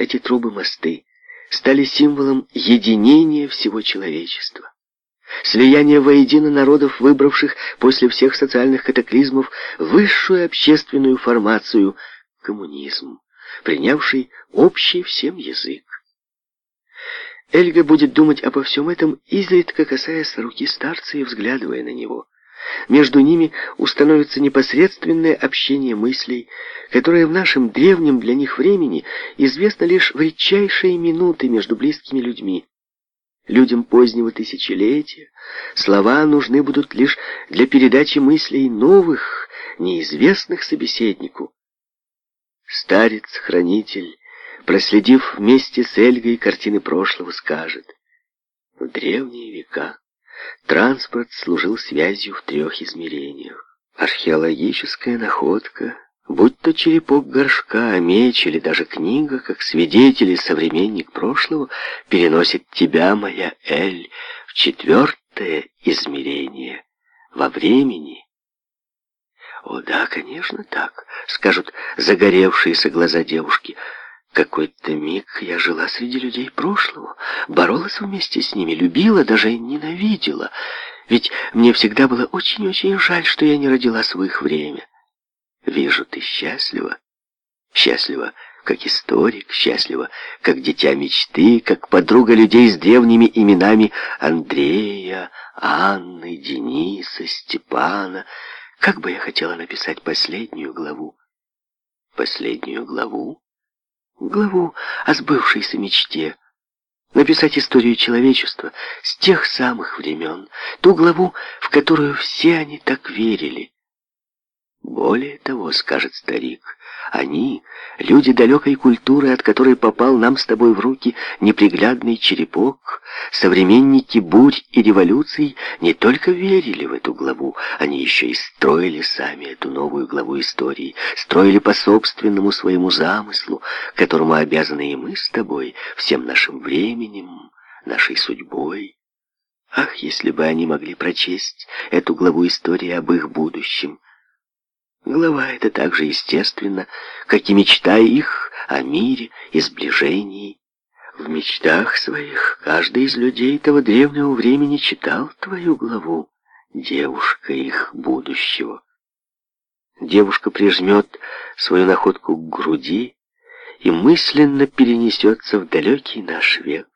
эти трубы-мосты стали символом единения всего человечества. Слияние воедино народов, выбравших после всех социальных катаклизмов высшую общественную формацию – коммунизм, принявший общий всем язык. Эльга будет думать обо всем этом, изредка касаясь руки старца и взглядывая на него – между ними установится непосредственное общение мыслей, которое в нашем древнем для них времени известно лишь в редчайшие минуты между близкими людьми. Людям позднего тысячелетия слова нужны будут лишь для передачи мыслей новых, неизвестных собеседнику. Старец-хранитель, проследив вместе с Эльгой картины прошлого, скажет «В древние века». Транспорт служил связью в трех измерениях. Археологическая находка, будь то черепок горшка, меч или даже книга, как свидетель и современник прошлого, переносит тебя, моя Эль, в четвертое измерение, во времени. «О, да, конечно, так», — скажут загоревшиеся глаза девушки — какой-то миг я жила среди людей прошлого, боролась вместе с ними, любила, даже ненавидела. Ведь мне всегда было очень-очень жаль, что я не родилась в их время. Вижу, ты счастлива. Счастлива, как историк, счастлива, как дитя мечты, как подруга людей с древними именами Андрея, Анны, Дениса, Степана. Как бы я хотела написать последнюю главу. Последнюю главу? главу о сбывшейся мечте. Написать историю человечества с тех самых времен, ту главу, в которую все они так верили. Более того, скажет старик, они — люди далекой культуры, от которой попал нам с тобой в руки неприглядный черепок. Современники бурь и революций не только верили в эту главу, они еще и строили сами эту новую главу истории, строили по собственному своему замыслу, которому обязаны и мы с тобой, всем нашим временем, нашей судьбой. Ах, если бы они могли прочесть эту главу истории об их будущем, Глава это так же естественна, как и мечта их о мире и сближении. В мечтах своих каждый из людей того древнего времени читал твою главу, девушка их будущего. Девушка прижмет свою находку к груди и мысленно перенесется в далекий наш век,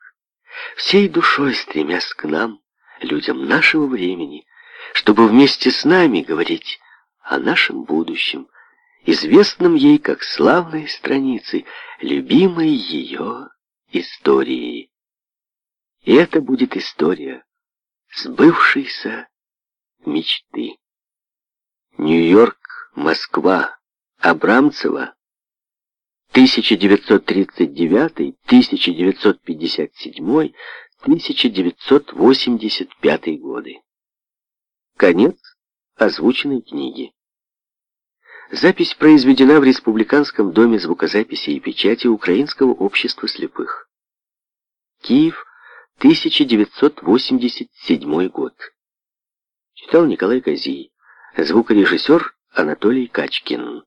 всей душой стремясь к нам, людям нашего времени, чтобы вместе с нами говорить о нашем будущем, известном ей как славной страницы, любимой ее истории. И это будет история сбывшейся мечты. Нью-Йорк, Москва, Абрамцева, 1939, 1957, 1985 годы. Конец озвученной книги. Запись произведена в Республиканском доме звукозаписи и печати Украинского общества слепых. Киев, 1987 год. Читал Николай Козий. Звукорежиссер Анатолий Качкин.